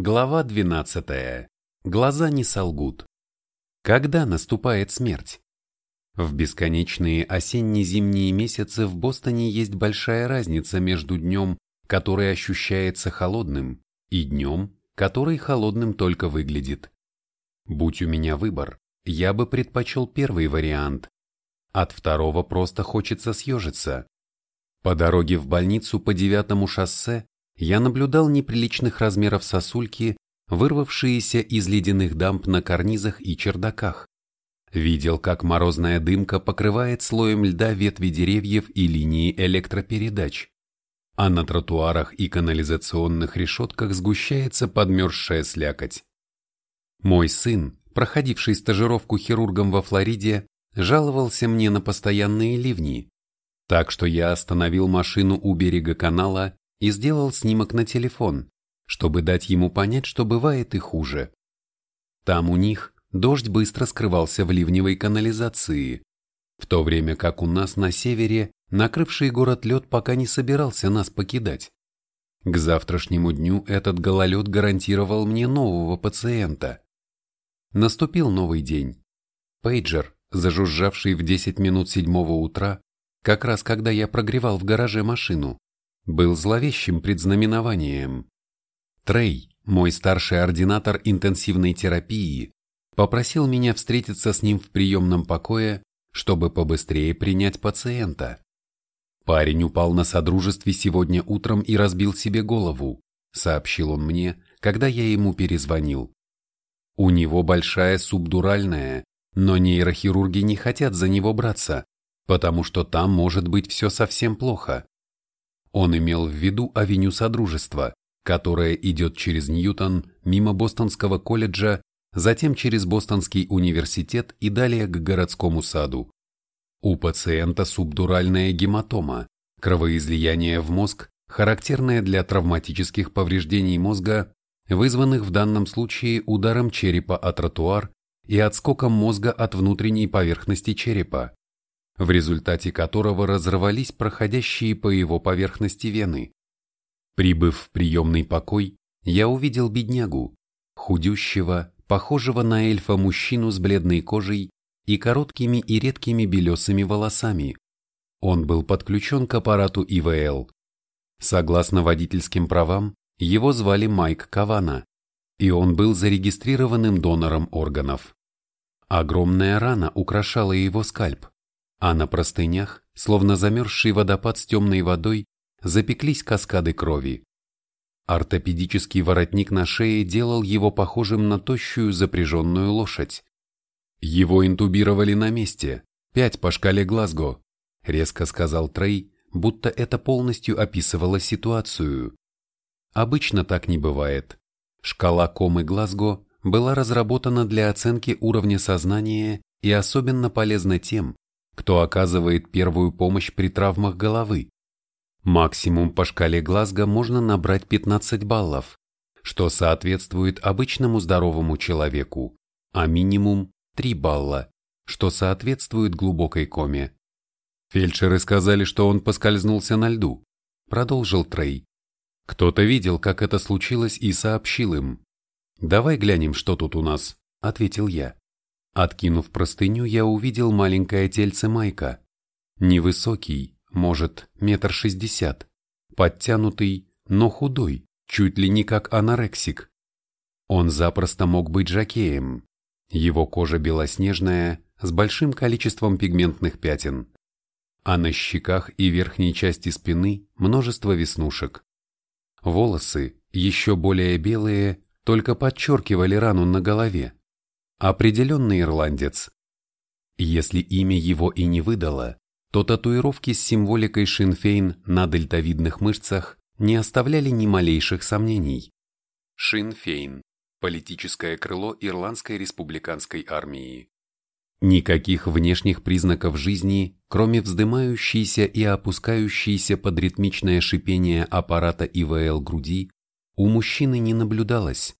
Глава 12. Глаза не солгут. Когда наступает смерть? В бесконечные осенне-зимние месяцы в Бостоне есть большая разница между днем, который ощущается холодным, и днем, который холодным только выглядит. Будь у меня выбор, я бы предпочел первый вариант. От второго просто хочется съежиться. По дороге в больницу по девятому шоссе я наблюдал неприличных размеров сосульки, вырвавшиеся из ледяных дамб на карнизах и чердаках. Видел, как морозная дымка покрывает слоем льда ветви деревьев и линии электропередач, а на тротуарах и канализационных решетках сгущается подмерзшая слякоть. Мой сын, проходивший стажировку хирургом во Флориде, жаловался мне на постоянные ливни, так что я остановил машину у берега канала и сделал снимок на телефон, чтобы дать ему понять, что бывает и хуже. Там у них дождь быстро скрывался в ливневой канализации, в то время как у нас на севере накрывший город лед пока не собирался нас покидать. К завтрашнему дню этот гололед гарантировал мне нового пациента. Наступил новый день. Пейджер, зажужжавший в 10 минут седьмого утра, как раз когда я прогревал в гараже машину, был зловещим предзнаменованием. Трей, мой старший ординатор интенсивной терапии, попросил меня встретиться с ним в приемном покое, чтобы побыстрее принять пациента. Парень упал на содружестве сегодня утром и разбил себе голову, сообщил он мне, когда я ему перезвонил. У него большая субдуральная, но нейрохирурги не хотят за него браться, потому что там может быть все совсем плохо. Он имел в виду авеню Содружества, которая идет через Ньютон, мимо Бостонского колледжа, затем через Бостонский университет и далее к городскому саду. У пациента субдуральная гематома, кровоизлияние в мозг, характерное для травматических повреждений мозга, вызванных в данном случае ударом черепа о тротуар и отскоком мозга от внутренней поверхности черепа в результате которого разорвались проходящие по его поверхности вены. Прибыв в приемный покой, я увидел беднягу, худющего, похожего на эльфа мужчину с бледной кожей и короткими и редкими белесыми волосами. Он был подключен к аппарату ИВЛ. Согласно водительским правам, его звали Майк Кавана, и он был зарегистрированным донором органов. Огромная рана украшала его скальп, а на простынях, словно замерзший водопад с темной водой, запеклись каскады крови. Ортопедический воротник на шее делал его похожим на тощую запряженную лошадь. Его интубировали на месте, пять по шкале Глазго, резко сказал Трей, будто это полностью описывало ситуацию. Обычно так не бывает. Шкала комы Глазго была разработана для оценки уровня сознания и особенно полезна тем, кто оказывает первую помощь при травмах головы. Максимум по шкале Глазго можно набрать 15 баллов, что соответствует обычному здоровому человеку, а минимум 3 балла, что соответствует глубокой коме. Фельдшеры сказали, что он поскользнулся на льду, продолжил Трей. Кто-то видел, как это случилось и сообщил им. «Давай глянем, что тут у нас», — ответил я. Откинув простыню, я увидел маленькое тельце Майка. Невысокий, может, метр шестьдесят, подтянутый, но худой, чуть ли не как анорексик. Он запросто мог быть жакеем. Его кожа белоснежная, с большим количеством пигментных пятен. А на щеках и верхней части спины множество веснушек. Волосы, еще более белые, только подчеркивали рану на голове. Определенный ирландец. Если имя его и не выдало, то татуировки с символикой Шинфейн на дельтовидных мышцах не оставляли ни малейших сомнений. Шинфейн – политическое крыло Ирландской республиканской армии. Никаких внешних признаков жизни, кроме вздымающейся и опускающейся под ритмичное шипение аппарата ИВЛ груди, у мужчины не наблюдалось.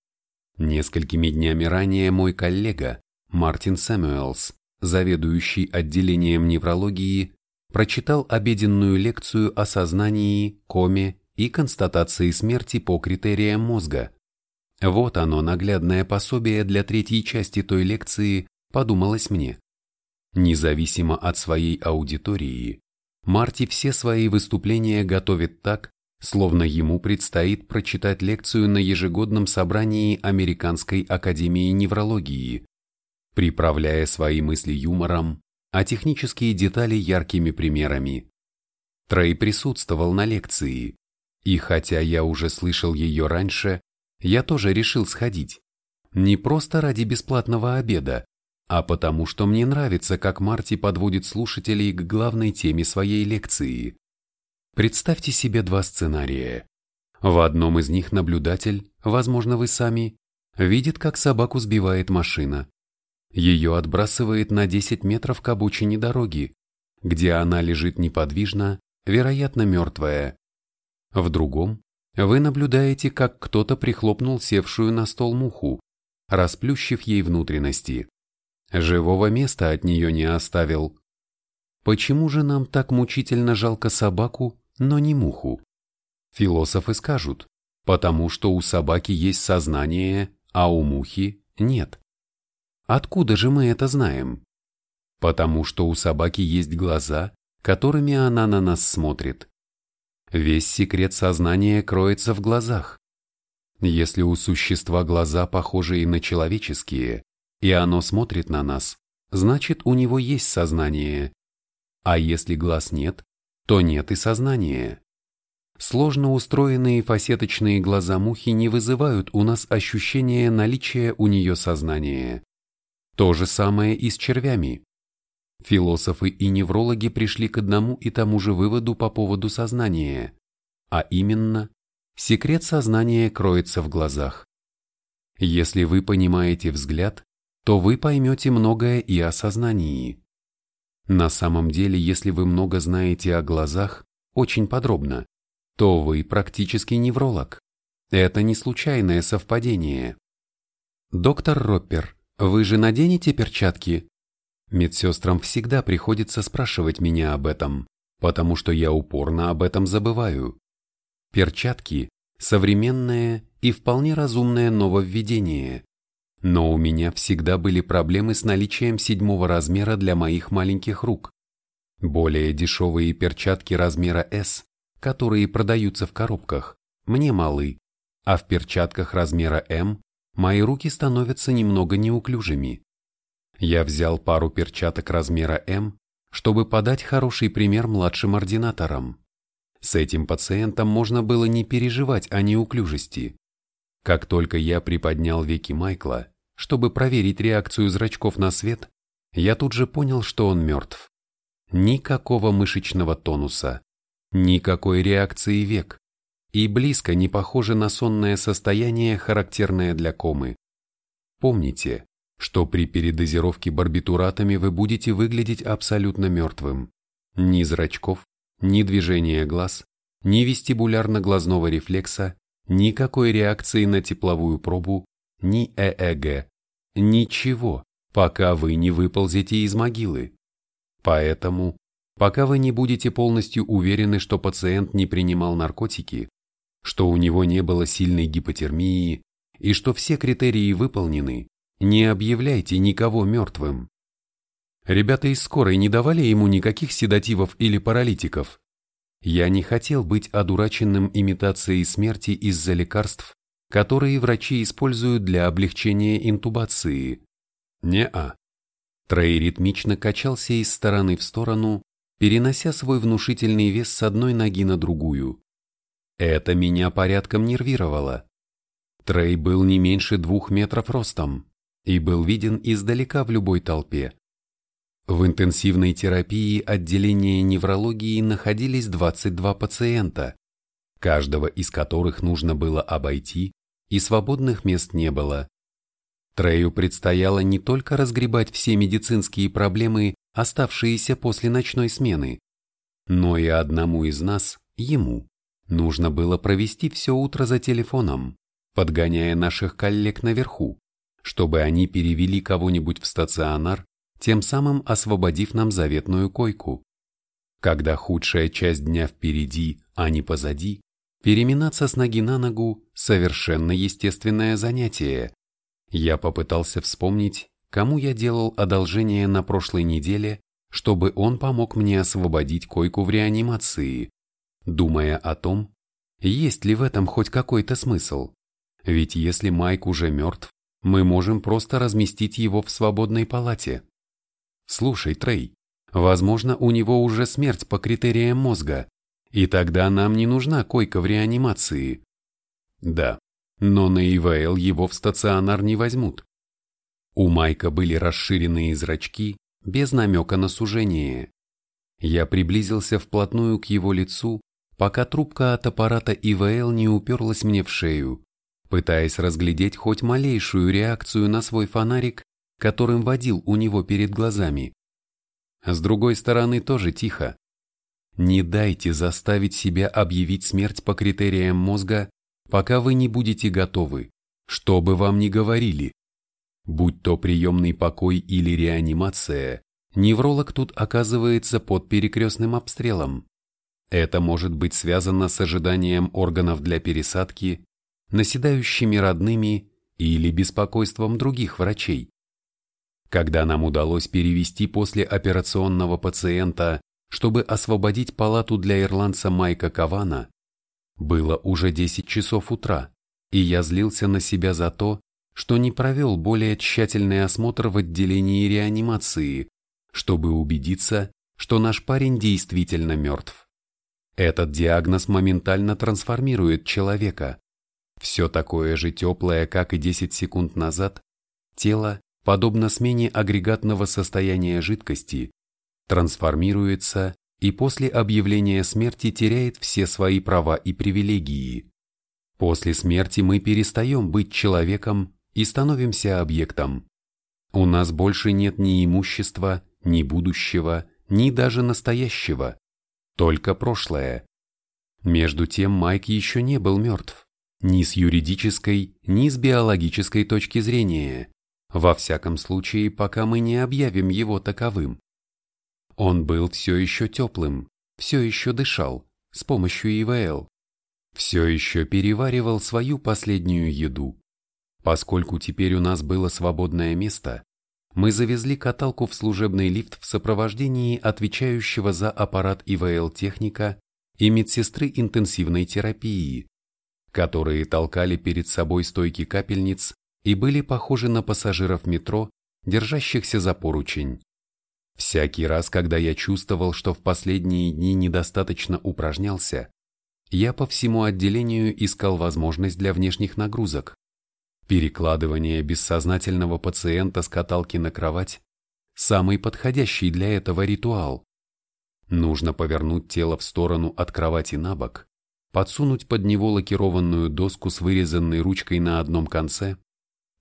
Несколькими днями ранее мой коллега, Мартин Сэмюэлс, заведующий отделением неврологии, прочитал обеденную лекцию о сознании, коме и констатации смерти по критериям мозга. Вот оно, наглядное пособие для третьей части той лекции, подумалось мне. Независимо от своей аудитории, Марти все свои выступления готовит так, словно ему предстоит прочитать лекцию на ежегодном собрании Американской академии неврологии, приправляя свои мысли юмором, а технические детали яркими примерами. Трей присутствовал на лекции, и хотя я уже слышал ее раньше, я тоже решил сходить. Не просто ради бесплатного обеда, а потому что мне нравится, как Марти подводит слушателей к главной теме своей лекции. Представьте себе два сценария. В одном из них наблюдатель, возможно вы сами, видит, как собаку сбивает машина. Ее отбрасывает на 10 метров к обочине дороги, где она лежит неподвижно, вероятно мертвая. В другом вы наблюдаете, как кто-то прихлопнул севшую на стол муху, расплющив ей внутренности. Живого места от нее не оставил. Почему же нам так мучительно жалко собаку, но не муху? Философы скажут, потому что у собаки есть сознание, а у мухи нет. Откуда же мы это знаем? Потому что у собаки есть глаза, которыми она на нас смотрит. Весь секрет сознания кроется в глазах. Если у существа глаза похожие на человеческие, и оно смотрит на нас, значит у него есть сознание. А если глаз нет, то нет и сознания. Сложно устроенные фасеточные глаза мухи не вызывают у нас ощущения наличия у нее сознания. То же самое и с червями. Философы и неврологи пришли к одному и тому же выводу по поводу сознания, а именно, секрет сознания кроется в глазах. Если вы понимаете взгляд, то вы поймете многое и о сознании. На самом деле, если вы много знаете о глазах, очень подробно, то вы практически невролог. Это не случайное совпадение. Доктор Роппер, вы же наденете перчатки? Медсестрам всегда приходится спрашивать меня об этом, потому что я упорно об этом забываю. Перчатки – современное и вполне разумное нововведение. Но у меня всегда были проблемы с наличием седьмого размера для моих маленьких рук. Более дешевые перчатки размера S, которые продаются в коробках, мне малы, а в перчатках размера M мои руки становятся немного неуклюжими. Я взял пару перчаток размера М, чтобы подать хороший пример младшим ординаторам. С этим пациентом можно было не переживать о неуклюжести. Как только я приподнял веки Майкла, чтобы проверить реакцию зрачков на свет, я тут же понял, что он мертв. Никакого мышечного тонуса, никакой реакции век и близко не похоже на сонное состояние, характерное для комы. Помните, что при передозировке барбитуратами вы будете выглядеть абсолютно мертвым. Ни зрачков, ни движения глаз, ни вестибулярно-глазного рефлекса, никакой реакции на тепловую пробу, ни ЭЭГ. Ничего, пока вы не выползете из могилы. Поэтому, пока вы не будете полностью уверены, что пациент не принимал наркотики, что у него не было сильной гипотермии и что все критерии выполнены, не объявляйте никого мертвым. Ребята из скорой не давали ему никаких седативов или паралитиков. Я не хотел быть одураченным имитацией смерти из-за лекарств, которые врачи используют для облегчения интубации. Не-а. Трей ритмично качался из стороны в сторону, перенося свой внушительный вес с одной ноги на другую. Это меня порядком нервировало. Трей был не меньше двух метров ростом и был виден издалека в любой толпе. В интенсивной терапии отделения неврологии находились 22 пациента, каждого из которых нужно было обойти, и свободных мест не было. Трею предстояло не только разгребать все медицинские проблемы, оставшиеся после ночной смены, но и одному из нас, ему, нужно было провести все утро за телефоном, подгоняя наших коллег наверху чтобы они перевели кого-нибудь в стационар, тем самым освободив нам заветную койку. Когда худшая часть дня впереди, а не позади, Переминаться с ноги на ногу – совершенно естественное занятие. Я попытался вспомнить, кому я делал одолжение на прошлой неделе, чтобы он помог мне освободить койку в реанимации, думая о том, есть ли в этом хоть какой-то смысл. Ведь если Майк уже мертв, мы можем просто разместить его в свободной палате. Слушай, Трей, возможно, у него уже смерть по критериям мозга, и тогда нам не нужна койка в реанимации. Да, но на ИВЛ его в стационар не возьмут. У Майка были расширенные зрачки, без намека на сужение. Я приблизился вплотную к его лицу, пока трубка от аппарата ИВЛ не уперлась мне в шею, пытаясь разглядеть хоть малейшую реакцию на свой фонарик, которым водил у него перед глазами. С другой стороны тоже тихо. Не дайте заставить себя объявить смерть по критериям мозга, пока вы не будете готовы, что бы вам ни говорили. Будь то приемный покой или реанимация, невролог тут оказывается под перекрестным обстрелом. Это может быть связано с ожиданием органов для пересадки, наседающими родными или беспокойством других врачей. Когда нам удалось перевести после операционного пациента чтобы освободить палату для ирландца Майка Кавана, было уже 10 часов утра, и я злился на себя за то, что не провел более тщательный осмотр в отделении реанимации, чтобы убедиться, что наш парень действительно мертв. Этот диагноз моментально трансформирует человека. Все такое же теплое, как и 10 секунд назад, тело, подобно смене агрегатного состояния жидкости, трансформируется и после объявления смерти теряет все свои права и привилегии. После смерти мы перестаем быть человеком и становимся объектом. У нас больше нет ни имущества, ни будущего, ни даже настоящего, только прошлое. Между тем Майк еще не был мертв, ни с юридической, ни с биологической точки зрения, во всяком случае, пока мы не объявим его таковым. Он был все еще теплым, все еще дышал, с помощью ИВЛ. Все еще переваривал свою последнюю еду. Поскольку теперь у нас было свободное место, мы завезли каталку в служебный лифт в сопровождении отвечающего за аппарат ИВЛ техника и медсестры интенсивной терапии, которые толкали перед собой стойки капельниц и были похожи на пассажиров метро, держащихся за поручень. Всякий раз, когда я чувствовал, что в последние дни недостаточно упражнялся, я по всему отделению искал возможность для внешних нагрузок. Перекладывание бессознательного пациента с каталки на кровать – самый подходящий для этого ритуал. Нужно повернуть тело в сторону от кровати на бок, подсунуть под него лакированную доску с вырезанной ручкой на одном конце.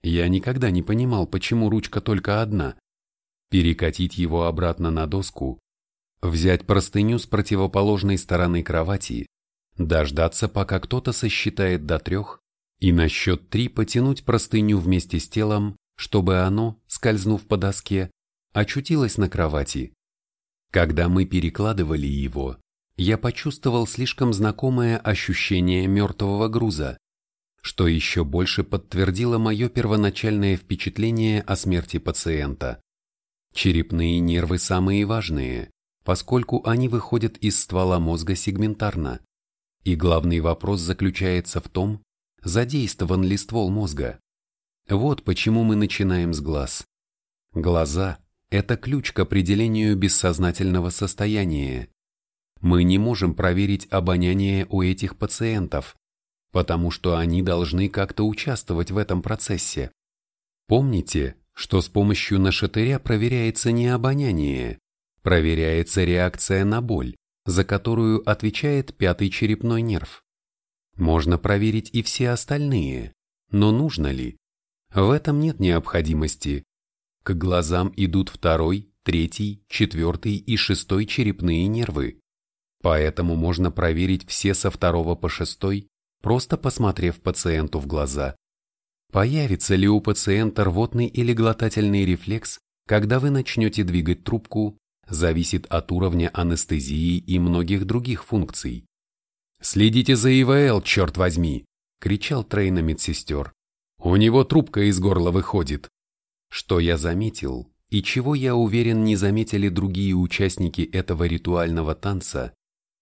Я никогда не понимал, почему ручка только одна, перекатить его обратно на доску, взять простыню с противоположной стороны кровати, дождаться, пока кто-то сосчитает до трех, и на счет три потянуть простыню вместе с телом, чтобы оно, скользнув по доске, очутилось на кровати. Когда мы перекладывали его, я почувствовал слишком знакомое ощущение мертвого груза, что еще больше подтвердило мое первоначальное впечатление о смерти пациента. Черепные нервы самые важные, поскольку они выходят из ствола мозга сегментарно. И главный вопрос заключается в том, задействован ли ствол мозга. Вот почему мы начинаем с глаз. Глаза – это ключ к определению бессознательного состояния. Мы не можем проверить обоняние у этих пациентов, потому что они должны как-то участвовать в этом процессе. Помните, что с помощью нашатыря проверяется не обоняние, проверяется реакция на боль, за которую отвечает пятый черепной нерв. Можно проверить и все остальные, но нужно ли? В этом нет необходимости. К глазам идут второй, третий, четвертый и шестой черепные нервы. Поэтому можно проверить все со второго по шестой, просто посмотрев пациенту в глаза. Появится ли у пациента рвотный или глотательный рефлекс, когда вы начнете двигать трубку, зависит от уровня анестезии и многих других функций. «Следите за ИВЛ, черт возьми!» — кричал Трей медсестер. «У него трубка из горла выходит!» Что я заметил, и чего я уверен не заметили другие участники этого ритуального танца,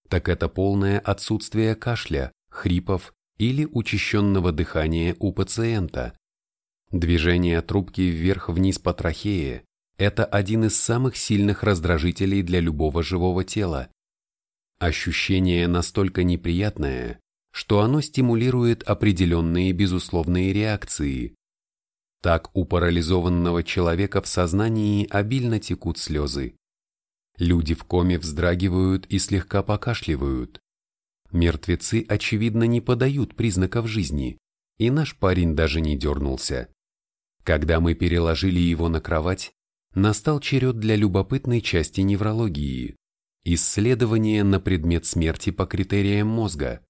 так это полное отсутствие кашля, хрипов или учащенного дыхания у пациента. Движение трубки вверх-вниз по трахее – это один из самых сильных раздражителей для любого живого тела. Ощущение настолько неприятное, что оно стимулирует определенные безусловные реакции. Так у парализованного человека в сознании обильно текут слезы. Люди в коме вздрагивают и слегка покашливают. Мертвецы, очевидно, не подают признаков жизни, и наш парень даже не дернулся. Когда мы переложили его на кровать, настал черед для любопытной части неврологии исследование на предмет смерти по критериям мозга.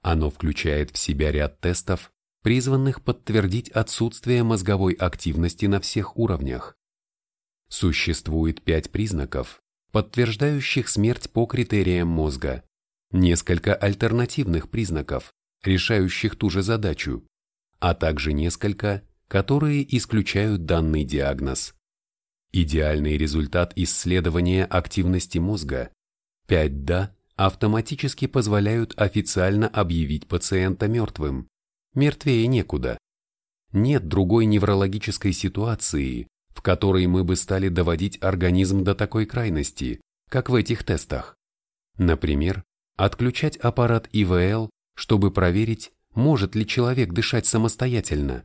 Оно включает в себя ряд тестов, призванных подтвердить отсутствие мозговой активности на всех уровнях. Существует пять признаков, подтверждающих смерть по критериям мозга, несколько альтернативных признаков, решающих ту же задачу, а также несколько, которые исключают данный диагноз. Идеальный результат исследования активности мозга 5 «да» автоматически позволяют официально объявить пациента мертвым. Мертвее некуда. Нет другой неврологической ситуации, в которой мы бы стали доводить организм до такой крайности, как в этих тестах. Например, отключать аппарат ИВЛ, чтобы проверить, может ли человек дышать самостоятельно.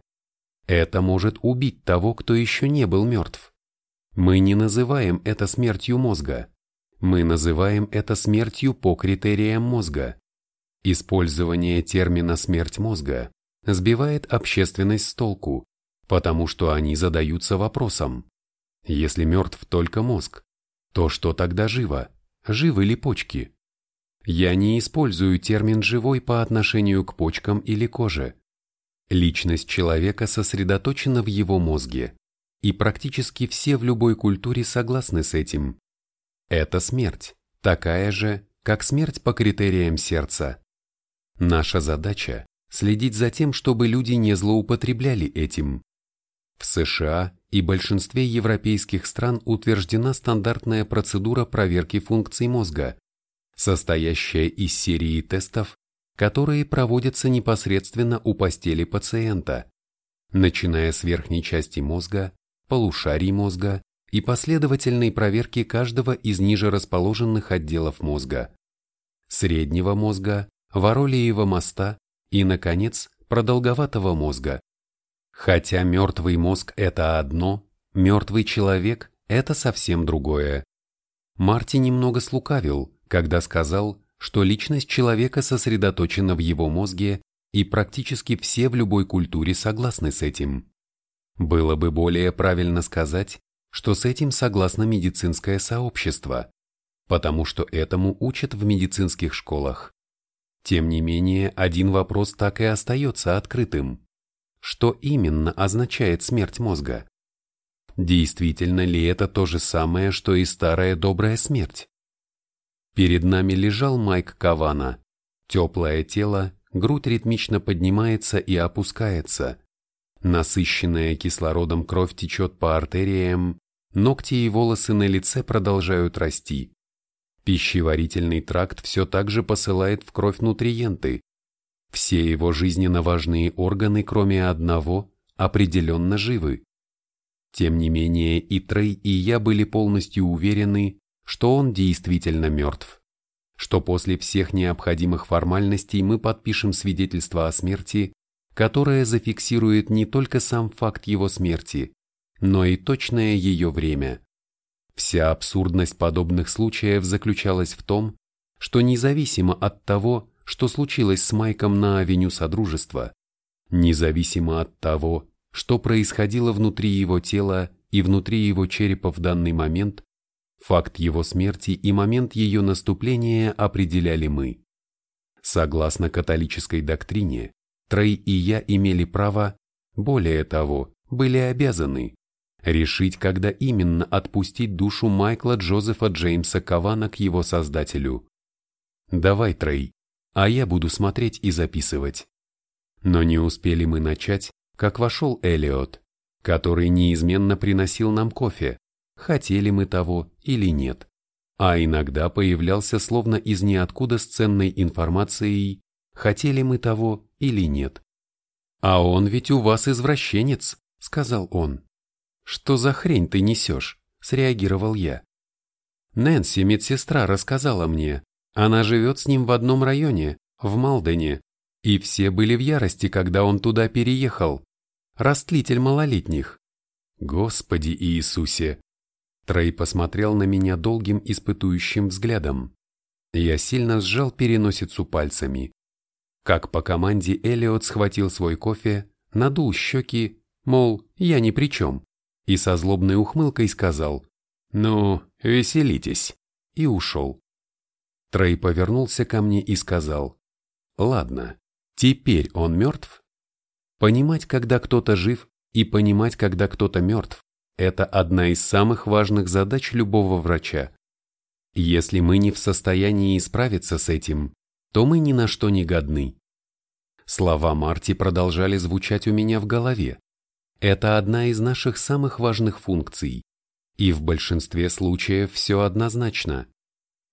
Это может убить того, кто еще не был мертв. Мы не называем это смертью мозга. Мы называем это смертью по критериям мозга. Использование термина «смерть мозга» сбивает общественность с толку, потому что они задаются вопросом. Если мертв только мозг, то что тогда живо? Живы ли почки? Я не использую термин «живой» по отношению к почкам или коже. Личность человека сосредоточена в его мозге и практически все в любой культуре согласны с этим. Это смерть, такая же, как смерть по критериям сердца. Наша задача – следить за тем, чтобы люди не злоупотребляли этим. В США и большинстве европейских стран утверждена стандартная процедура проверки функций мозга, состоящая из серии тестов, которые проводятся непосредственно у постели пациента, начиная с верхней части мозга полушарий мозга и последовательной проверки каждого из ниже расположенных отделов мозга, среднего мозга, воролиева моста и, наконец, продолговатого мозга. Хотя мертвый мозг – это одно, мертвый человек – это совсем другое. Марти немного слукавил, когда сказал, что личность человека сосредоточена в его мозге, и практически все в любой культуре согласны с этим. Было бы более правильно сказать, что с этим согласно медицинское сообщество, потому что этому учат в медицинских школах. Тем не менее, один вопрос так и остается открытым. Что именно означает смерть мозга? Действительно ли это то же самое, что и старая добрая смерть? Перед нами лежал Майк Кавана. Теплое тело, грудь ритмично поднимается и опускается, Насыщенная кислородом кровь течет по артериям, ногти и волосы на лице продолжают расти. Пищеварительный тракт все так же посылает в кровь нутриенты. Все его жизненно важные органы, кроме одного, определенно живы. Тем не менее и Трей, и я были полностью уверены, что он действительно мертв. Что после всех необходимых формальностей мы подпишем свидетельство о смерти которая зафиксирует не только сам факт его смерти, но и точное ее время. Вся абсурдность подобных случаев заключалась в том, что независимо от того, что случилось с Майком на авеню Содружества, независимо от того, что происходило внутри его тела и внутри его черепа в данный момент, факт его смерти и момент ее наступления определяли мы. Согласно католической доктрине, Трей и я имели право, более того, были обязаны, решить, когда именно отпустить душу Майкла Джозефа Джеймса Кавана к его создателю. «Давай, Трей, а я буду смотреть и записывать. Но не успели мы начать, как вошел Элиот, который неизменно приносил нам кофе, хотели мы того или нет, а иногда появлялся словно из ниоткуда с ценной информацией, хотели мы того или нет. «А он ведь у вас извращенец», — сказал он. «Что за хрень ты несешь?» — среагировал я. Нэнси, медсестра, рассказала мне. Она живет с ним в одном районе, в Малдене, и все были в ярости, когда он туда переехал. Растлитель малолетних. Господи Иисусе! Трей посмотрел на меня долгим испытующим взглядом. Я сильно сжал переносицу пальцами. Как по команде Элиот схватил свой кофе, надул щеки, мол, я ни при чем, и со злобной ухмылкой сказал «Ну, веселитесь», и ушел. Трей повернулся ко мне и сказал «Ладно, теперь он мертв?» Понимать, когда кто-то жив, и понимать, когда кто-то мертв, это одна из самых важных задач любого врача. Если мы не в состоянии справиться с этим, то мы ни на что не годны. Слова Марти продолжали звучать у меня в голове. Это одна из наших самых важных функций. И в большинстве случаев все однозначно.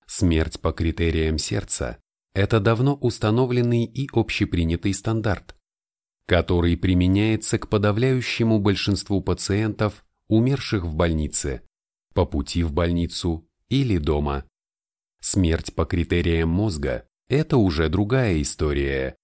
Смерть по критериям сердца – это давно установленный и общепринятый стандарт, который применяется к подавляющему большинству пациентов, умерших в больнице, по пути в больницу или дома. Смерть по критериям мозга это уже другая история.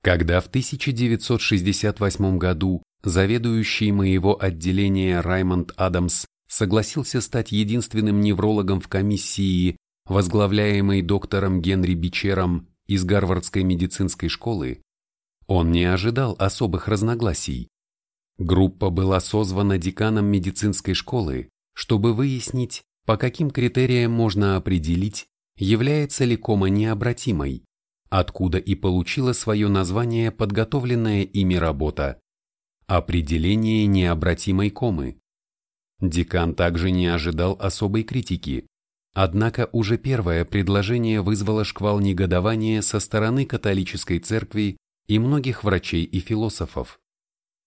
Когда в 1968 году заведующий моего отделения Раймонд Адамс согласился стать единственным неврологом в комиссии, возглавляемой доктором Генри Бичером из Гарвардской медицинской школы, он не ожидал особых разногласий. Группа была созвана деканом медицинской школы, чтобы выяснить, по каким критериям можно определить, является ли кома необратимой, откуда и получила свое название подготовленная ими работа «Определение необратимой комы». Декан также не ожидал особой критики, однако уже первое предложение вызвало шквал негодования со стороны католической церкви и многих врачей и философов.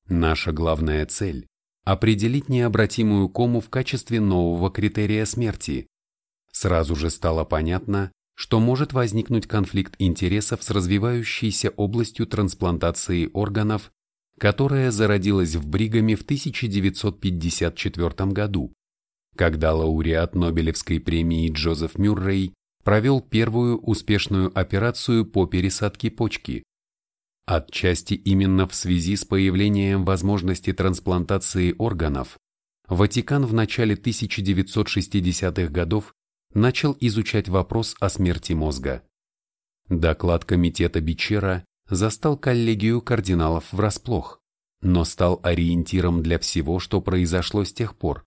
Наша главная цель – определить необратимую кому в качестве нового критерия смерти, Сразу же стало понятно, что может возникнуть конфликт интересов с развивающейся областью трансплантации органов, которая зародилась в Бригаме в 1954 году, когда лауреат Нобелевской премии Джозеф Мюррей провел первую успешную операцию по пересадке почки. Отчасти именно в связи с появлением возможности трансплантации органов, Ватикан в начале 1960-х годов начал изучать вопрос о смерти мозга. Доклад комитета Бичера застал коллегию кардиналов врасплох, но стал ориентиром для всего, что произошло с тех пор.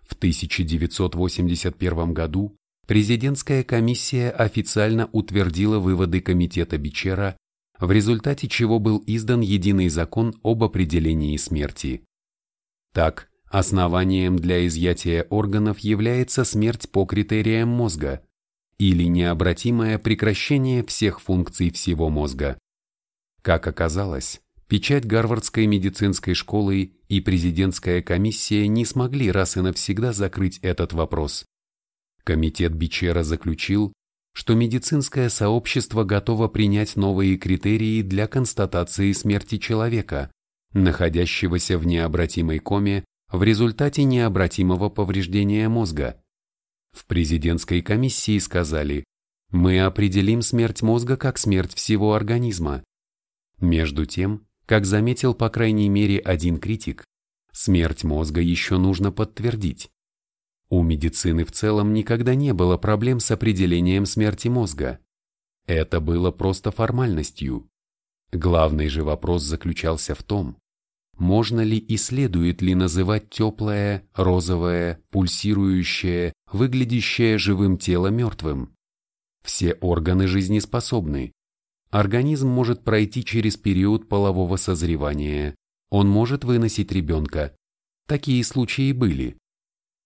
В 1981 году президентская комиссия официально утвердила выводы комитета Бичера, в результате чего был издан единый закон об определении смерти. Так, Основанием для изъятия органов является смерть по критериям мозга или необратимое прекращение всех функций всего мозга. Как оказалось, печать Гарвардской медицинской школы и президентская комиссия не смогли раз и навсегда закрыть этот вопрос. Комитет Бичера заключил, что медицинское сообщество готово принять новые критерии для констатации смерти человека, находящегося в необратимой коме в результате необратимого повреждения мозга. В президентской комиссии сказали, мы определим смерть мозга как смерть всего организма. Между тем, как заметил по крайней мере один критик, смерть мозга еще нужно подтвердить. У медицины в целом никогда не было проблем с определением смерти мозга. Это было просто формальностью. Главный же вопрос заключался в том, можно ли и следует ли называть теплое, розовое, пульсирующее, выглядящее живым тело мертвым. Все органы жизнеспособны. Организм может пройти через период полового созревания. Он может выносить ребенка. Такие случаи были.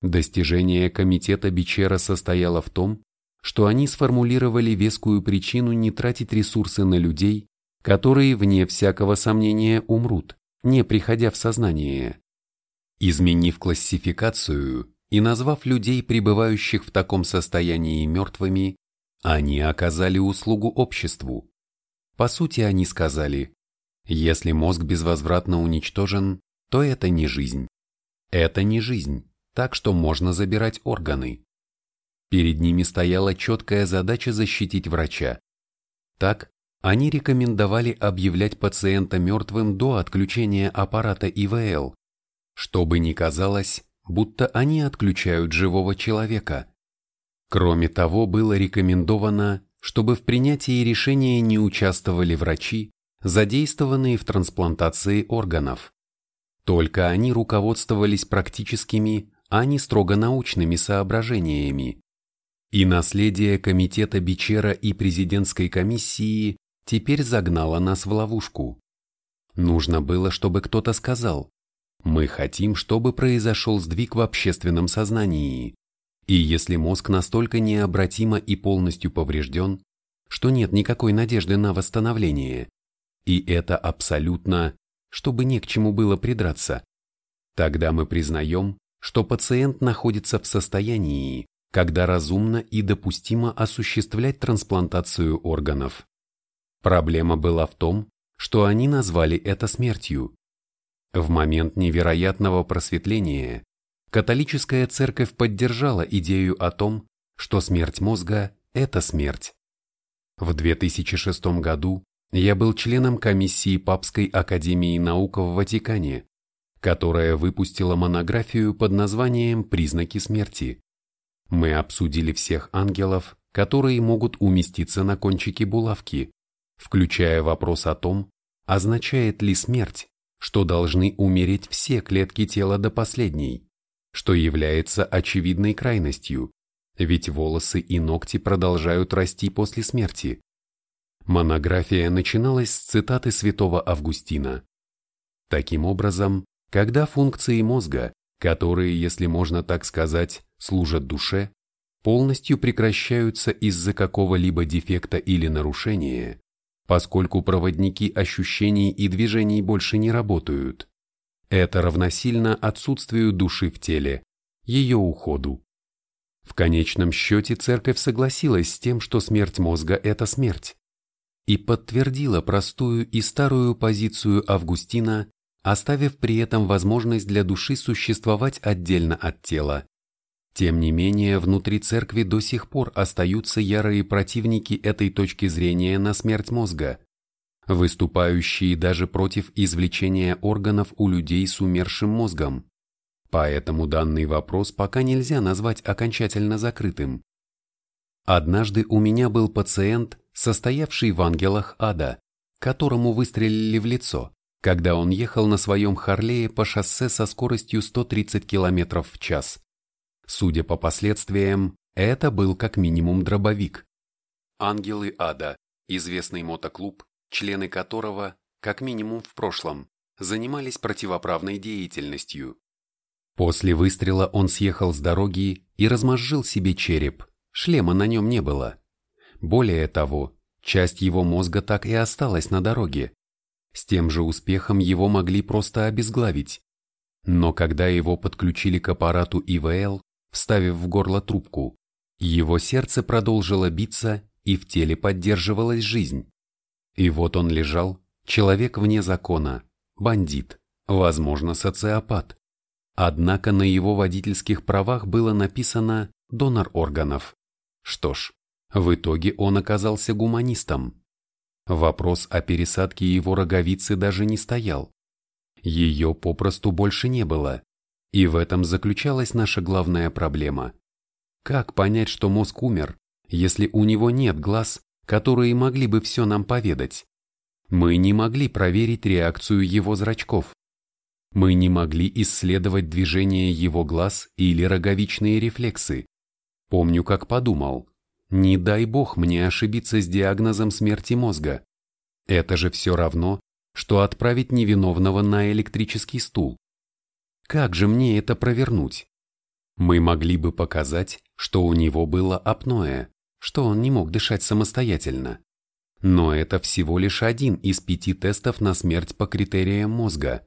Достижение комитета Бичера состояло в том, что они сформулировали вескую причину не тратить ресурсы на людей, которые, вне всякого сомнения, умрут, не приходя в сознание. Изменив классификацию и назвав людей, пребывающих в таком состоянии мертвыми, они оказали услугу обществу. По сути, они сказали, если мозг безвозвратно уничтожен, то это не жизнь. Это не жизнь, так что можно забирать органы. Перед ними стояла четкая задача защитить врача. Так, они рекомендовали объявлять пациента мертвым до отключения аппарата ИВЛ, чтобы не казалось, будто они отключают живого человека. Кроме того, было рекомендовано, чтобы в принятии решения не участвовали врачи, задействованные в трансплантации органов. Только они руководствовались практическими, а не строго научными соображениями. И наследие комитета Бичера и президентской комиссии теперь загнало нас в ловушку. Нужно было, чтобы кто-то сказал, мы хотим, чтобы произошел сдвиг в общественном сознании. И если мозг настолько необратимо и полностью поврежден, что нет никакой надежды на восстановление, и это абсолютно, чтобы не к чему было придраться, тогда мы признаем, что пациент находится в состоянии, когда разумно и допустимо осуществлять трансплантацию органов. Проблема была в том, что они назвали это смертью. В момент невероятного просветления католическая церковь поддержала идею о том, что смерть мозга – это смерть. В 2006 году я был членом комиссии Папской академии наук в Ватикане, которая выпустила монографию под названием «Признаки смерти». Мы обсудили всех ангелов, которые могут уместиться на кончике булавки, включая вопрос о том, означает ли смерть, что должны умереть все клетки тела до последней, что является очевидной крайностью, ведь волосы и ногти продолжают расти после смерти. Монография начиналась с цитаты святого Августина. Таким образом, когда функции мозга, которые, если можно так сказать, служат душе, полностью прекращаются из-за какого-либо дефекта или нарушения, поскольку проводники ощущений и движений больше не работают. Это равносильно отсутствию души в теле, ее уходу. В конечном счете церковь согласилась с тем, что смерть мозга – это смерть, и подтвердила простую и старую позицию Августина, оставив при этом возможность для души существовать отдельно от тела. Тем не менее, внутри церкви до сих пор остаются ярые противники этой точки зрения на смерть мозга, выступающие даже против извлечения органов у людей с умершим мозгом. Поэтому данный вопрос пока нельзя назвать окончательно закрытым. Однажды у меня был пациент, состоявший в ангелах ада, которому выстрелили в лицо, когда он ехал на своем Харлее по шоссе со скоростью 130 км в час. Судя по последствиям, это был как минимум дробовик. Ангелы Ада – известный мотоклуб, члены которого, как минимум в прошлом, занимались противоправной деятельностью. После выстрела он съехал с дороги и размозжил себе череп, шлема на нем не было. Более того, часть его мозга так и осталась на дороге. С тем же успехом его могли просто обезглавить. Но когда его подключили к аппарату ИВЛ, вставив в горло трубку. Его сердце продолжило биться, и в теле поддерживалась жизнь. И вот он лежал, человек вне закона, бандит, возможно, социопат. Однако на его водительских правах было написано «донор органов». Что ж, в итоге он оказался гуманистом. Вопрос о пересадке его роговицы даже не стоял. Ее попросту больше не было, и в этом заключалась наша главная проблема. Как понять, что мозг умер, если у него нет глаз, которые могли бы все нам поведать? Мы не могли проверить реакцию его зрачков. Мы не могли исследовать движение его глаз или роговичные рефлексы. Помню, как подумал, не дай бог мне ошибиться с диагнозом смерти мозга. Это же все равно, что отправить невиновного на электрический стул. Как же мне это провернуть? Мы могли бы показать, что у него было апноэ, что он не мог дышать самостоятельно. Но это всего лишь один из пяти тестов на смерть по критериям мозга.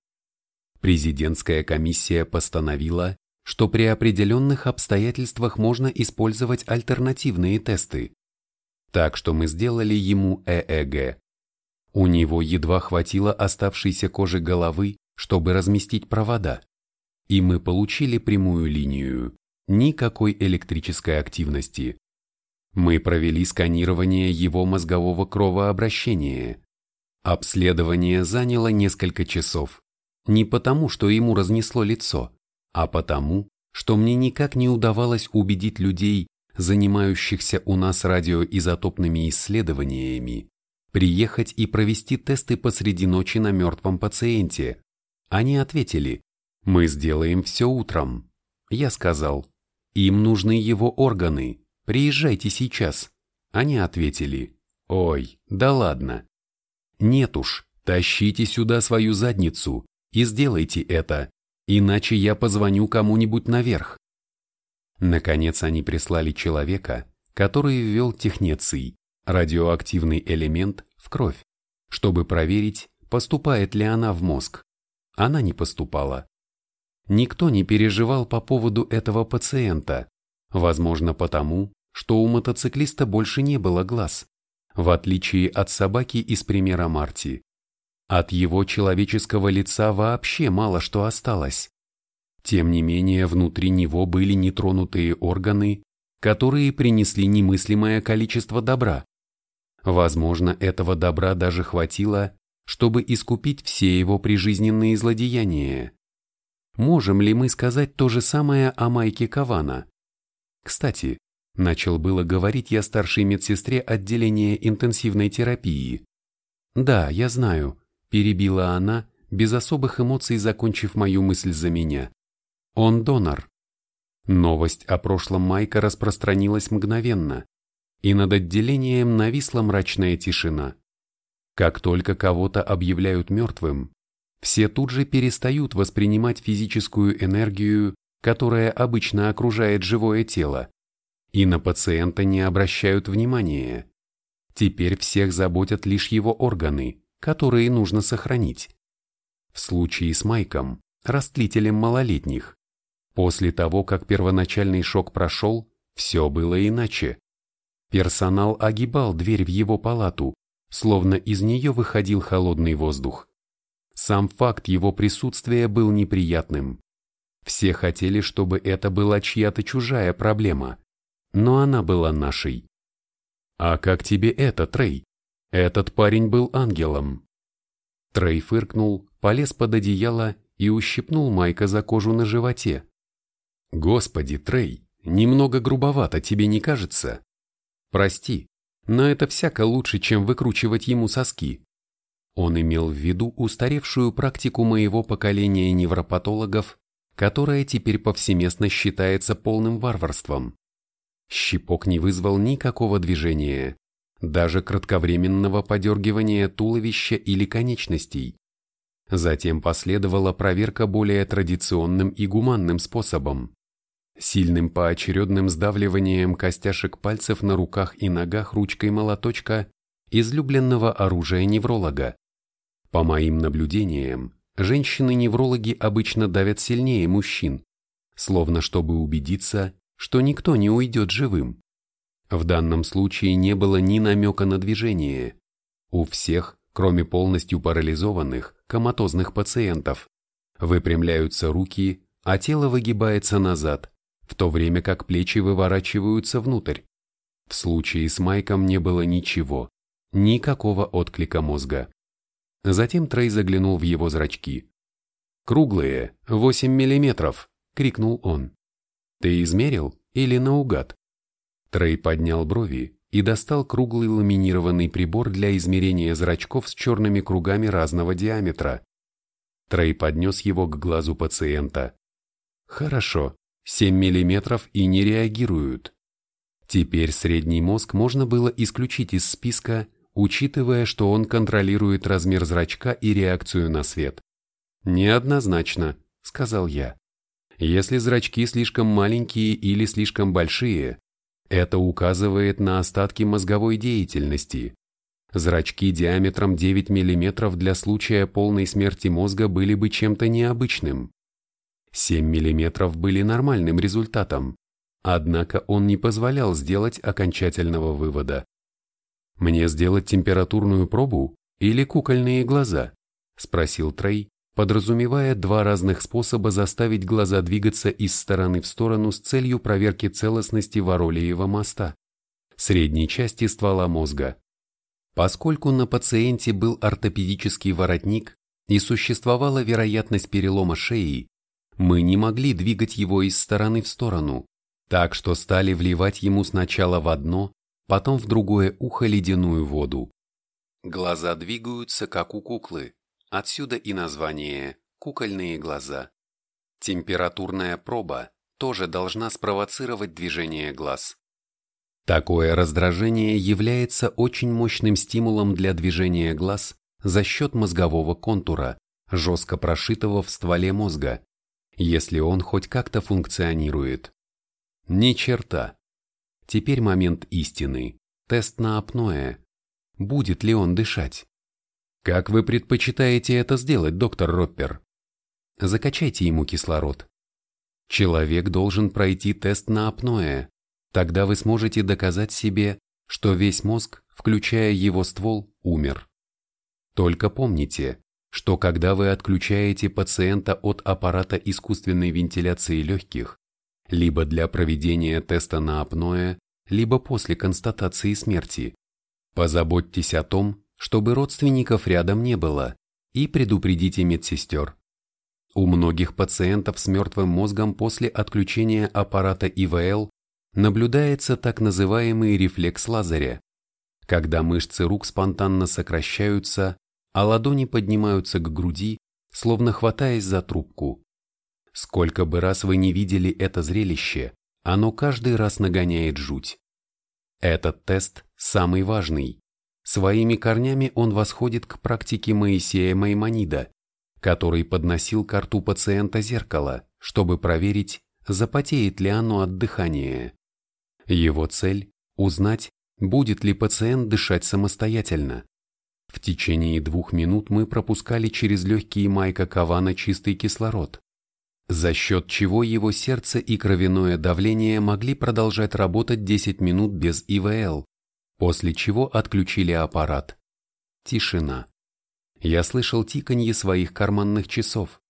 Президентская комиссия постановила, что при определенных обстоятельствах можно использовать альтернативные тесты. Так что мы сделали ему ЭЭГ. У него едва хватило оставшейся кожи головы, чтобы разместить провода. И мы получили прямую линию, никакой электрической активности. Мы провели сканирование его мозгового кровообращения. Обследование заняло несколько часов. Не потому, что ему разнесло лицо, а потому, что мне никак не удавалось убедить людей, занимающихся у нас радиоизотопными исследованиями, приехать и провести тесты посреди ночи на мертвом пациенте. Они ответили, мы сделаем все утром. Я сказал, им нужны его органы, Приезжайте сейчас. Они ответили, ой, да ладно. Нет уж, тащите сюда свою задницу и сделайте это, иначе я позвоню кому-нибудь наверх. Наконец они прислали человека, который ввел технеций, радиоактивный элемент, в кровь, чтобы проверить, поступает ли она в мозг. Она не поступала. Никто не переживал по поводу этого пациента, возможно потому, что у мотоциклиста больше не было глаз, в отличие от собаки из примера Марти. От его человеческого лица вообще мало что осталось. Тем не менее, внутри него были нетронутые органы, которые принесли немыслимое количество добра. Возможно, этого добра даже хватило, чтобы искупить все его прижизненные злодеяния. Можем ли мы сказать то же самое о Майке Кавана? Кстати, Начал было говорить я старшей медсестре отделения интенсивной терапии. «Да, я знаю», – перебила она, без особых эмоций закончив мою мысль за меня. «Он донор». Новость о прошлом Майка распространилась мгновенно, и над отделением нависла мрачная тишина. Как только кого-то объявляют мертвым, все тут же перестают воспринимать физическую энергию, которая обычно окружает живое тело, и на пациента не обращают внимания. Теперь всех заботят лишь его органы, которые нужно сохранить. В случае с Майком, растлителем малолетних, после того, как первоначальный шок прошел, все было иначе. Персонал огибал дверь в его палату, словно из нее выходил холодный воздух. Сам факт его присутствия был неприятным. Все хотели, чтобы это была чья-то чужая проблема, но она была нашей. «А как тебе это, Трей? Этот парень был ангелом». Трей фыркнул, полез под одеяло и ущипнул Майка за кожу на животе. «Господи, Трей, немного грубовато, тебе не кажется?» «Прости, но это всяко лучше, чем выкручивать ему соски». Он имел в виду устаревшую практику моего поколения невропатологов, которая теперь повсеместно считается полным варварством. Щипок не вызвал никакого движения, даже кратковременного подергивания туловища или конечностей. Затем последовала проверка более традиционным и гуманным способом. Сильным поочередным сдавливанием костяшек пальцев на руках и ногах ручкой молоточка излюбленного оружия невролога. По моим наблюдениям, женщины-неврологи обычно давят сильнее мужчин, словно чтобы убедиться, что никто не уйдет живым. В данном случае не было ни намека на движение. У всех, кроме полностью парализованных, коматозных пациентов, выпрямляются руки, а тело выгибается назад, в то время как плечи выворачиваются внутрь. В случае с Майком не было ничего, никакого отклика мозга. Затем Трей заглянул в его зрачки. «Круглые, 8 миллиметров!» — крикнул он. Ты измерил или наугад? Трей поднял брови и достал круглый ламинированный прибор для измерения зрачков с черными кругами разного диаметра. Трей поднес его к глазу пациента. Хорошо, 7 миллиметров и не реагируют. Теперь средний мозг можно было исключить из списка, учитывая, что он контролирует размер зрачка и реакцию на свет. «Неоднозначно», — сказал я. Если зрачки слишком маленькие или слишком большие, Это указывает на остатки мозговой деятельности. Зрачки диаметром 9 мм для случая полной смерти мозга были бы чем-то необычным. 7 мм были нормальным результатом, однако он не позволял сделать окончательного вывода. «Мне сделать температурную пробу или кукольные глаза?» – спросил Трей, подразумевая два разных способа заставить глаза двигаться из стороны в сторону с целью проверки целостности Воролиева моста, средней части ствола мозга. Поскольку на пациенте был ортопедический воротник и существовала вероятность перелома шеи, мы не могли двигать его из стороны в сторону, так что стали вливать ему сначала в одно, потом в другое ухо ледяную воду. Глаза двигаются, как у куклы, Отсюда и название «кукольные глаза». Температурная проба тоже должна спровоцировать движение глаз. Такое раздражение является очень мощным стимулом для движения глаз за счет мозгового контура, жестко прошитого в стволе мозга, если он хоть как-то функционирует. Ни черта. Теперь момент истины. Тест на апноэ. Будет ли он дышать? Как вы предпочитаете это сделать, доктор Роппер? Закачайте ему кислород. Человек должен пройти тест на апноэ. Тогда вы сможете доказать себе, что весь мозг, включая его ствол, умер. Только помните, что когда вы отключаете пациента от аппарата искусственной вентиляции легких, либо для проведения теста на апноэ, либо после констатации смерти, позаботьтесь о том, чтобы родственников рядом не было, и предупредите медсестер. У многих пациентов с мертвым мозгом после отключения аппарата ИВЛ наблюдается так называемый рефлекс Лазаря, когда мышцы рук спонтанно сокращаются, а ладони поднимаются к груди, словно хватаясь за трубку. Сколько бы раз вы не видели это зрелище, оно каждый раз нагоняет жуть. Этот тест самый важный, Своими корнями он восходит к практике Моисея Маймонида, который подносил к рту пациента зеркало, чтобы проверить, запотеет ли оно от дыхания. Его цель – узнать, будет ли пациент дышать самостоятельно. В течение двух минут мы пропускали через легкие майка Кавана чистый кислород, за счет чего его сердце и кровяное давление могли продолжать работать 10 минут без ИВЛ, после чего отключили аппарат. Тишина. Я слышал тиканье своих карманных часов.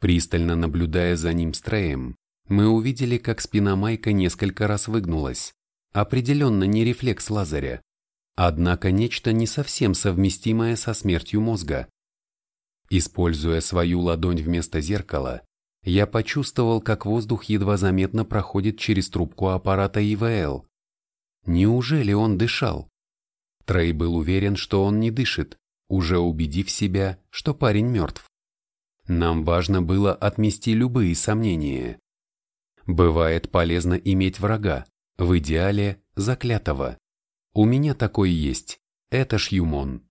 Пристально наблюдая за ним стреем, мы увидели, как спина Майка несколько раз выгнулась. Определенно не рефлекс Лазаря. Однако нечто не совсем совместимое со смертью мозга. Используя свою ладонь вместо зеркала, я почувствовал, как воздух едва заметно проходит через трубку аппарата ИВЛ. Неужели он дышал? Трей был уверен, что он не дышит, уже убедив себя, что парень мертв. Нам важно было отмести любые сомнения. Бывает полезно иметь врага, в идеале заклятого. У меня такой есть, это Шьюмон.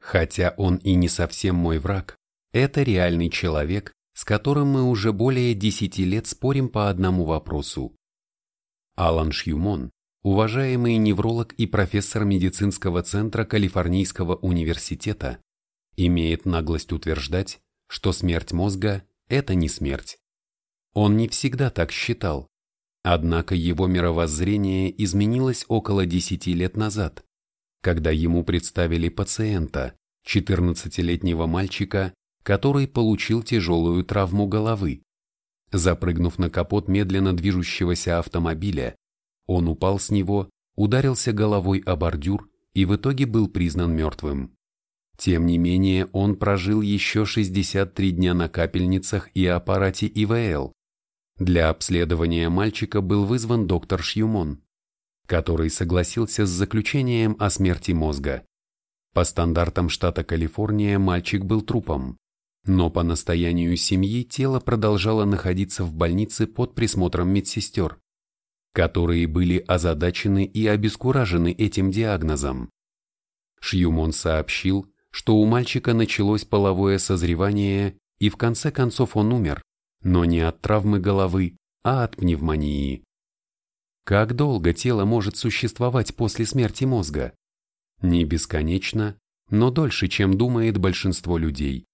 Хотя он и не совсем мой враг, это реальный человек, с которым мы уже более десяти лет спорим по одному вопросу. Алан Шьюмон уважаемый невролог и профессор медицинского центра Калифорнийского университета, имеет наглость утверждать, что смерть мозга – это не смерть. Он не всегда так считал, однако его мировоззрение изменилось около 10 лет назад, когда ему представили пациента, 14-летнего мальчика, который получил тяжелую травму головы. Запрыгнув на капот медленно движущегося автомобиля, он упал с него, ударился головой о бордюр и в итоге был признан мертвым. Тем не менее, он прожил еще 63 дня на капельницах и аппарате ИВЛ. Для обследования мальчика был вызван доктор Шьюмон, который согласился с заключением о смерти мозга. По стандартам штата Калифорния мальчик был трупом, но по настоянию семьи тело продолжало находиться в больнице под присмотром медсестер которые были озадачены и обескуражены этим диагнозом. Шьюмон сообщил, что у мальчика началось половое созревание и в конце концов он умер, но не от травмы головы, а от пневмонии. Как долго тело может существовать после смерти мозга? Не бесконечно, но дольше, чем думает большинство людей.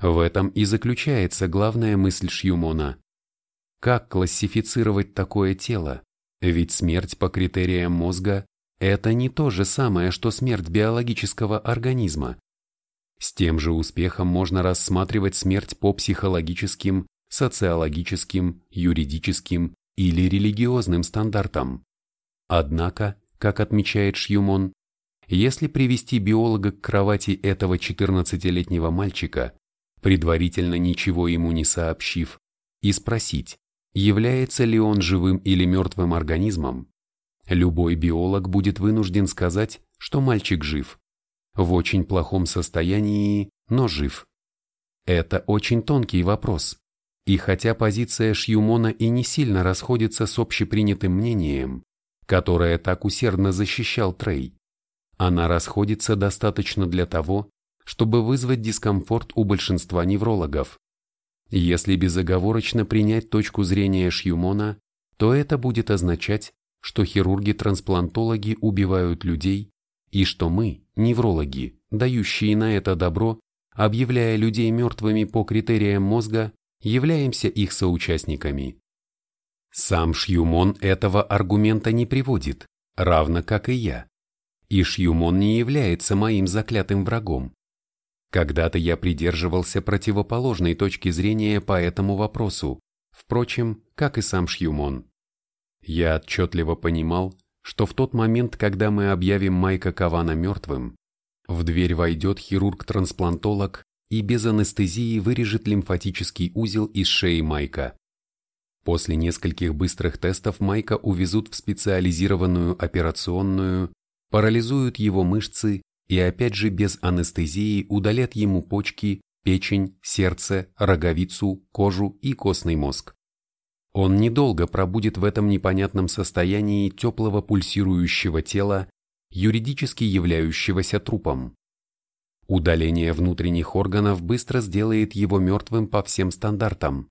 В этом и заключается главная мысль Шьюмона. Как классифицировать такое тело? Ведь смерть по критериям мозга – это не то же самое, что смерть биологического организма. С тем же успехом можно рассматривать смерть по психологическим, социологическим, юридическим или религиозным стандартам. Однако, как отмечает Шьюмон, если привести биолога к кровати этого 14-летнего мальчика, предварительно ничего ему не сообщив, и спросить, является ли он живым или мертвым организмом, любой биолог будет вынужден сказать, что мальчик жив, в очень плохом состоянии, но жив. Это очень тонкий вопрос, и хотя позиция Шьюмона и не сильно расходится с общепринятым мнением, которое так усердно защищал Трей, она расходится достаточно для того, чтобы вызвать дискомфорт у большинства неврологов. Если безоговорочно принять точку зрения Шьюмона, то это будет означать, что хирурги-трансплантологи убивают людей, и что мы, неврологи, дающие на это добро, объявляя людей мертвыми по критериям мозга, являемся их соучастниками. Сам Шьюмон этого аргумента не приводит, равно как и я. И Шьюмон не является моим заклятым врагом. Когда-то я придерживался противоположной точки зрения по этому вопросу, впрочем, как и сам Шьюмон. Я отчетливо понимал, что в тот момент, когда мы объявим Майка Кавана мертвым, в дверь войдет хирург-трансплантолог и без анестезии вырежет лимфатический узел из шеи Майка. После нескольких быстрых тестов Майка увезут в специализированную операционную, парализуют его мышцы и опять же без анестезии удалят ему почки, печень, сердце, роговицу, кожу и костный мозг. Он недолго пробудет в этом непонятном состоянии теплого пульсирующего тела, юридически являющегося трупом. Удаление внутренних органов быстро сделает его мертвым по всем стандартам.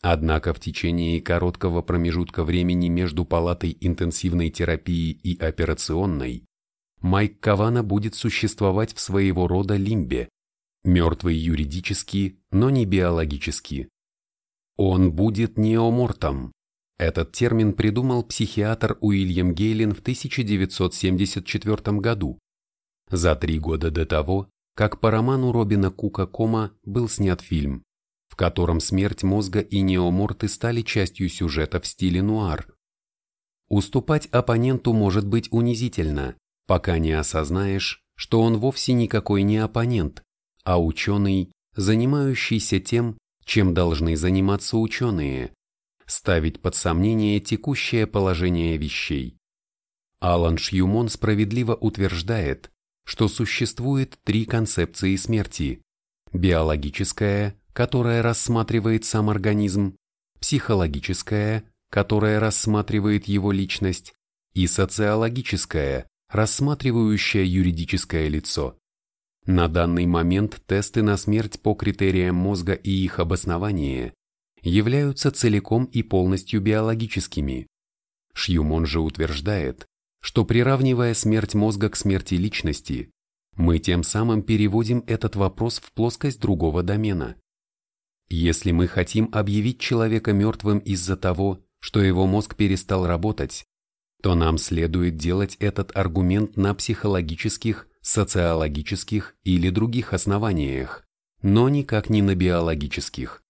Однако в течение короткого промежутка времени между палатой интенсивной терапии и операционной Майк Кавана будет существовать в своего рода лимбе, мертвый юридически, но не биологически. Он будет неомортом. Этот термин придумал психиатр Уильям Гейлин в 1974 году, за три года до того, как по роману Робина Кука Кома был снят фильм, в котором смерть мозга и неоморты стали частью сюжета в стиле нуар. Уступать оппоненту может быть унизительно, пока не осознаешь, что он вовсе никакой не оппонент, а ученый, занимающийся тем, чем должны заниматься ученые, ставить под сомнение текущее положение вещей. Алан Шьюмон справедливо утверждает, что существует три концепции смерти – биологическая, которая рассматривает сам организм, психологическая, которая рассматривает его личность, и социологическая, рассматривающая юридическое лицо. На данный момент тесты на смерть по критериям мозга и их обоснование являются целиком и полностью биологическими. Шьюмон же утверждает, что приравнивая смерть мозга к смерти личности, мы тем самым переводим этот вопрос в плоскость другого домена. Если мы хотим объявить человека мертвым из-за того, что его мозг перестал работать, то нам следует делать этот аргумент на психологических, социологических или других основаниях, но никак не на биологических.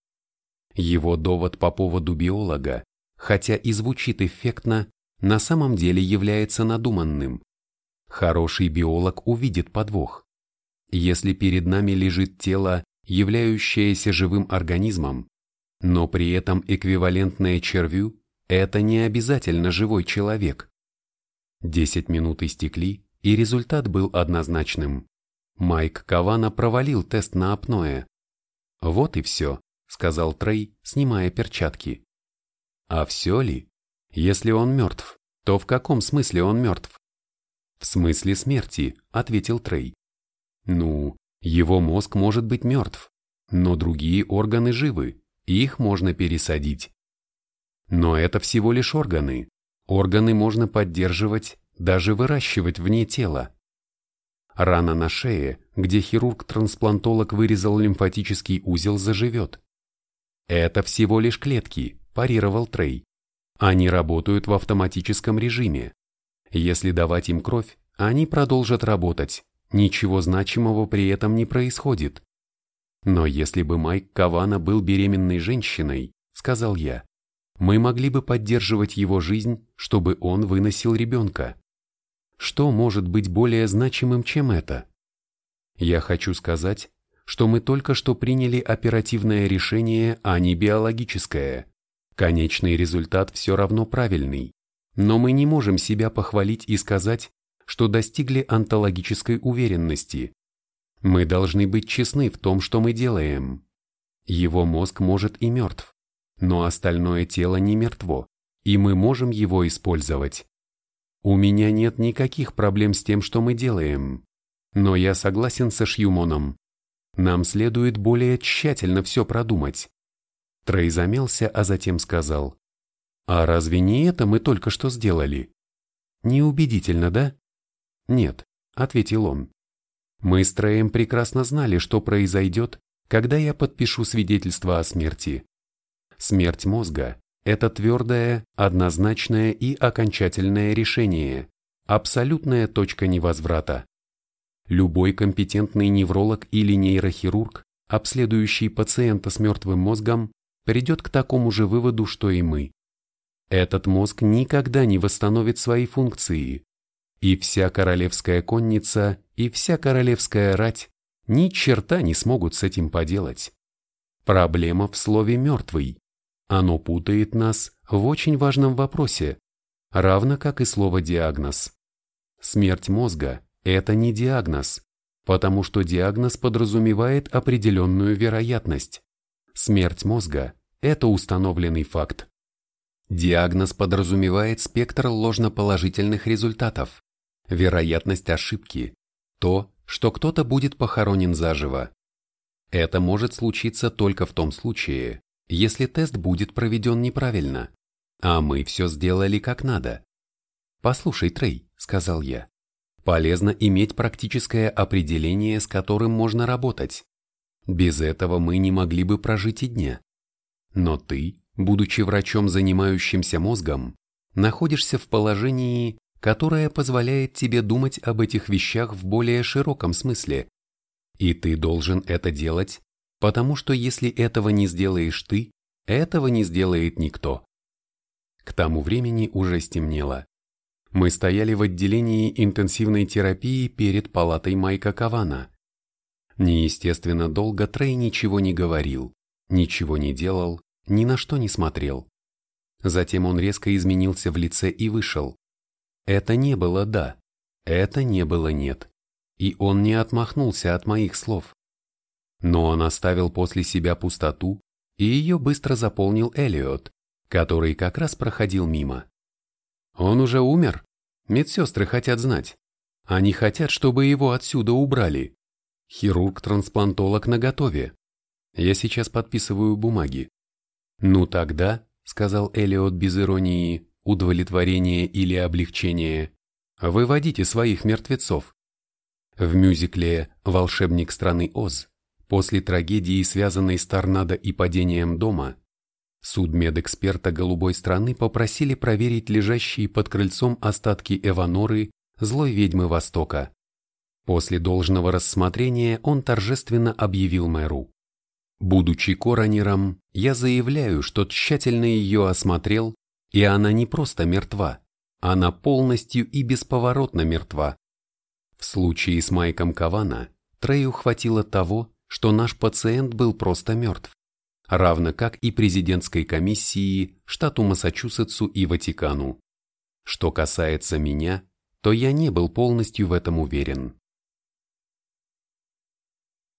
Его довод по поводу биолога, хотя и звучит эффектно, на самом деле является надуманным. Хороший биолог увидит подвох. Если перед нами лежит тело, являющееся живым организмом, но при этом эквивалентное червю, это не обязательно живой человек. Десять минут истекли, и результат был однозначным. Майк Кавана провалил тест на апноэ. «Вот и все», — сказал Трей, снимая перчатки. «А все ли? Если он мертв, то в каком смысле он мертв?» «В смысле смерти», — ответил Трей. «Ну, его мозг может быть мертв, но другие органы живы, их можно пересадить. Но это всего лишь органы. Органы можно поддерживать, даже выращивать вне тела. Рана на шее, где хирург-трансплантолог вырезал лимфатический узел, заживет. Это всего лишь клетки, парировал Трей. Они работают в автоматическом режиме. Если давать им кровь, они продолжат работать, ничего значимого при этом не происходит. Но если бы Майк Кавана был беременной женщиной, сказал я, мы могли бы поддерживать его жизнь, чтобы он выносил ребенка. Что может быть более значимым, чем это? Я хочу сказать, что мы только что приняли оперативное решение, а не биологическое. Конечный результат все равно правильный, но мы не можем себя похвалить и сказать, что достигли онтологической уверенности. Мы должны быть честны в том, что мы делаем. Его мозг может и мертв, но остальное тело не мертво, и мы можем его использовать. У меня нет никаких проблем с тем, что мы делаем. Но я согласен со Шьюмоном. Нам следует более тщательно все продумать. Трей замялся, а затем сказал. А разве не это мы только что сделали? Неубедительно, да? Нет, ответил он. Мы с Треем прекрасно знали, что произойдет, когда я подпишу свидетельство о смерти. Смерть мозга – это твердое, однозначное и окончательное решение, абсолютная точка невозврата. Любой компетентный невролог или нейрохирург, обследующий пациента с мертвым мозгом, придет к такому же выводу, что и мы. Этот мозг никогда не восстановит свои функции, и вся королевская конница, и вся королевская рать ни черта не смогут с этим поделать. Проблема в слове «мертвый». Оно путает нас в очень важном вопросе, равно как и слово «диагноз». Смерть мозга – это не диагноз, потому что диагноз подразумевает определенную вероятность. Смерть мозга – это установленный факт. Диагноз подразумевает спектр ложноположительных результатов, вероятность ошибки, то, что кто-то будет похоронен заживо. Это может случиться только в том случае, если тест будет проведен неправильно, а мы все сделали как надо. «Послушай, Трей», — сказал я, — «полезно иметь практическое определение, с которым можно работать. Без этого мы не могли бы прожить и дня. Но ты, будучи врачом, занимающимся мозгом, находишься в положении, которое позволяет тебе думать об этих вещах в более широком смысле. И ты должен это делать, потому что если этого не сделаешь ты, этого не сделает никто. К тому времени уже стемнело. Мы стояли в отделении интенсивной терапии перед палатой Майка Кавана. Неестественно долго Трей ничего не говорил, ничего не делал, ни на что не смотрел. Затем он резко изменился в лице и вышел. Это не было «да», это не было «нет». И он не отмахнулся от моих слов. Но он оставил после себя пустоту, и ее быстро заполнил Элиот, который как раз проходил мимо. Он уже умер? Медсестры хотят знать. Они хотят, чтобы его отсюда убрали. Хирург-трансплантолог наготове. Я сейчас подписываю бумаги. Ну тогда, сказал Элиот без иронии, удовлетворение или облегчение, выводите своих мертвецов. В мюзикле «Волшебник страны Оз» После трагедии, связанной с торнадо и падением дома, судмедэксперта голубой страны попросили проверить лежащие под крыльцом остатки Эваноры, злой ведьмы Востока. После должного рассмотрения он торжественно объявил мэру. Будучи коронером, я заявляю, что тщательно ее осмотрел, и она не просто мертва, она полностью и бесповоротно мертва. В случае с Майком Кавана Трею хватило того, что наш пациент был просто мертв, равно как и президентской комиссии, штату Массачусетсу и Ватикану. Что касается меня, то я не был полностью в этом уверен.